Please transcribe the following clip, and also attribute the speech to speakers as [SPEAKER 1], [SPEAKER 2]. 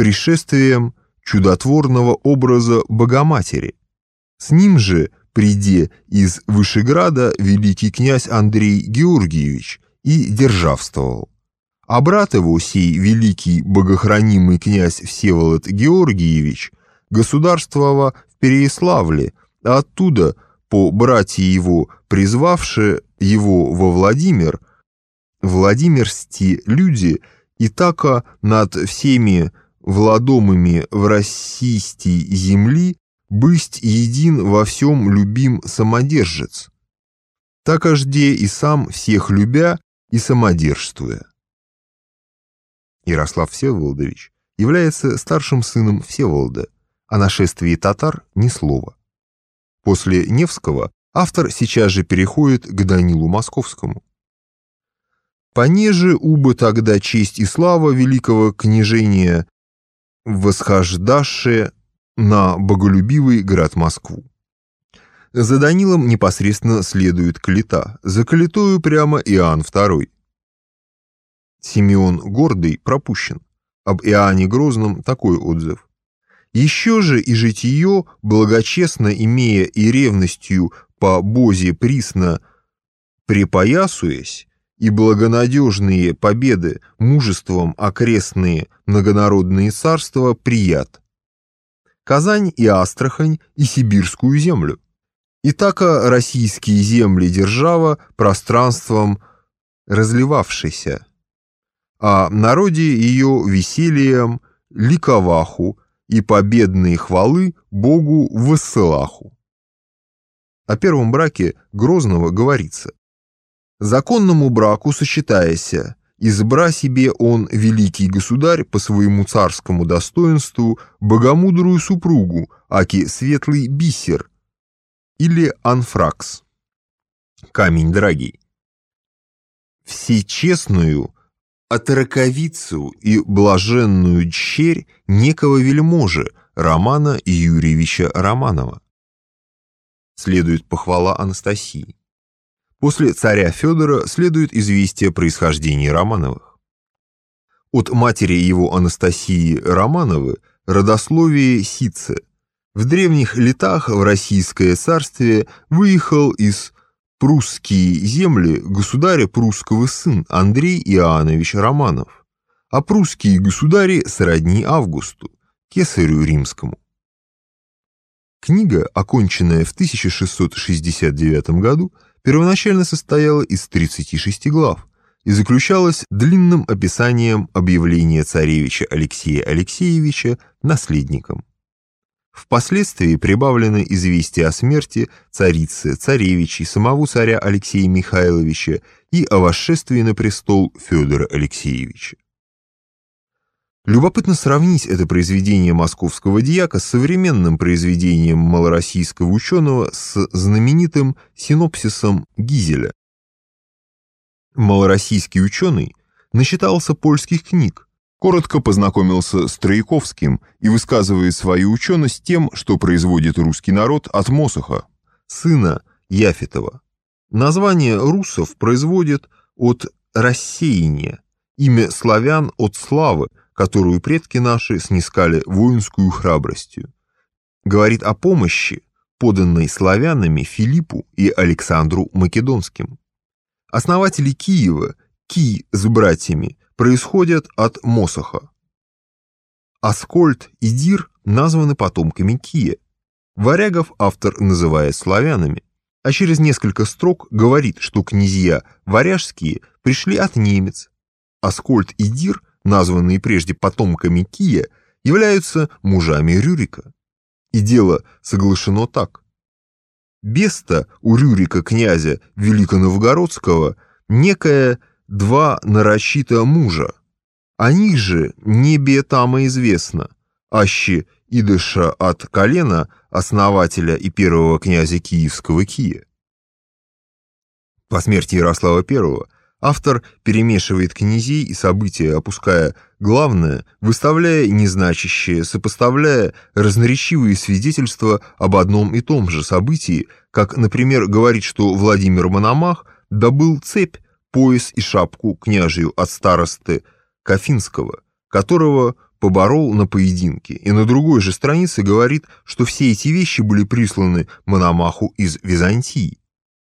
[SPEAKER 1] пришествием чудотворного образа Богоматери. С ним же, приде из Вышеграда, великий князь Андрей Георгиевич и державствовал. А брат его, сей великий богохранимый князь Всеволод Георгиевич, государствовал в Переяславле, а оттуда, по братье его, призвавши его во Владимир, Владимирсти люди, и така над всеми владомыми в Российсти земли бысть един во всем любим самодержец. Так ожде и сам всех любя и самодержствуя. Ярослав Всеволодович является старшим сыном Всеволода, о нашествии татар ни слова. После Невского автор сейчас же переходит к Данилу Московскому. Понеже убы тогда честь и слава великого княжения восхождаше на боголюбивый град Москву. За Данилом непосредственно следует Калита, за Калитою прямо Иоанн II. Симеон Гордый пропущен. Об Иоанне Грозном такой отзыв. Еще же и житие, благочестно имея и ревностью по Бозе присно припоясуясь, и благонадежные победы мужеством окрестные многонародные царства прият. Казань и Астрахань и Сибирскую землю. И така российские земли держава пространством разливавшейся, а народе ее весельем ликоваху и победные хвалы Богу высылаху. О первом браке Грозного говорится законному браку сочетаяся, избра себе он, великий государь, по своему царскому достоинству, богомудрую супругу, аки светлый бисер, или анфракс, камень драгий. Всечестную, отраковицу и блаженную дщерь некого вельможи Романа Юрьевича Романова. Следует похвала Анастасии. После царя Федора следует известие о происхождении Романовых. От матери его Анастасии Романовы родословие Сице. В древних летах в Российское царствие выехал из прусские земли государя прусского сын Андрей Иоаннович Романов, а прусские государи сродни Августу, кесарю римскому. Книга, оконченная в 1669 году, первоначально состояла из 36 глав и заключалась длинным описанием объявления царевича Алексея Алексеевича наследником. Впоследствии прибавлены известия о смерти царицы, царевичей, самого царя Алексея Михайловича и о восшествии на престол Федора Алексеевича. Любопытно сравнить это произведение московского дьяка с современным произведением малороссийского ученого с знаменитым синопсисом Гизеля. Малороссийский ученый насчитался польских книг, коротко познакомился с Трояковским и высказывает свою ученость тем, что производит русский народ от Мосоха, сына Яфетова. Название русов производит от рассеяния, имя славян от славы, которую предки наши снискали воинскую храбростью. Говорит о помощи, поданной славянами Филиппу и Александру Македонским. Основатели Киева, Кий с братьями, происходят от Мосоха. Аскольд и Дир названы потомками Кия. Варягов автор называет славянами, а через несколько строк говорит, что князья варяжские пришли от немец. Аскольд и Дир – названные прежде потомками Кия, являются мужами Рюрика. И дело соглашено так. Беста у Рюрика князя Великоновгородского некое два нарочито мужа. О них же небе тама известно, аще идыша от колена основателя и первого князя Киевского Кия. По смерти Ярослава I Автор перемешивает князей и события, опуская главное, выставляя незначащее, сопоставляя разноречивые свидетельства об одном и том же событии, как, например, говорит, что Владимир Мономах добыл цепь, пояс и шапку княжью от старосты Кафинского, которого поборол на поединке, и на другой же странице говорит, что все эти вещи были присланы Мономаху из Византии.